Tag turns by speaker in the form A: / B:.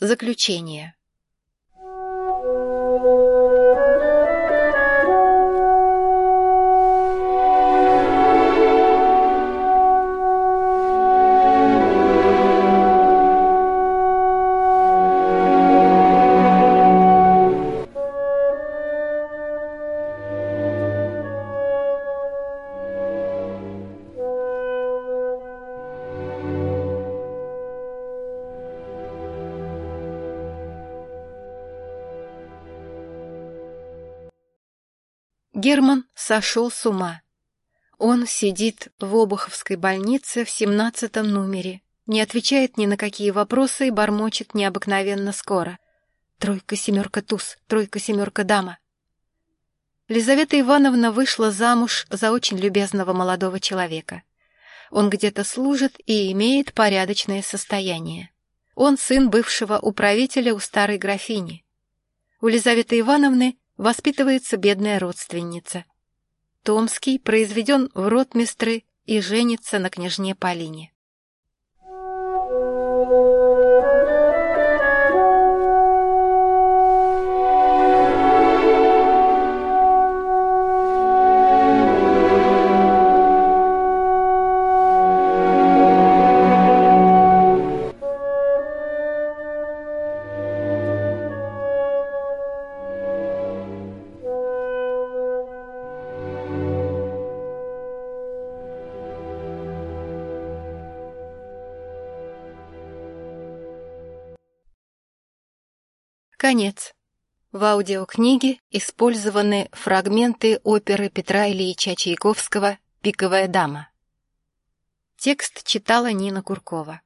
A: Заключение. Герман сошел с ума. Он сидит в Обуховской больнице в семнадцатом номере, не отвечает ни на какие вопросы и бормочет необыкновенно скоро. Тройка, семерка, туз, тройка, семерка, дама. Лизавета Ивановна вышла замуж за очень любезного молодого человека. Он где-то служит и имеет порядочное состояние. Он сын бывшего управителя у старой графини. У Лизаветы Ивановны воспитывается бедная родственница. Томский произведен в ротмистры и женится на княжне Полине. Конец. В аудиокниге использованы фрагменты оперы Петра Ильича Чайковского «Пиковая дама». Текст читала Нина Куркова.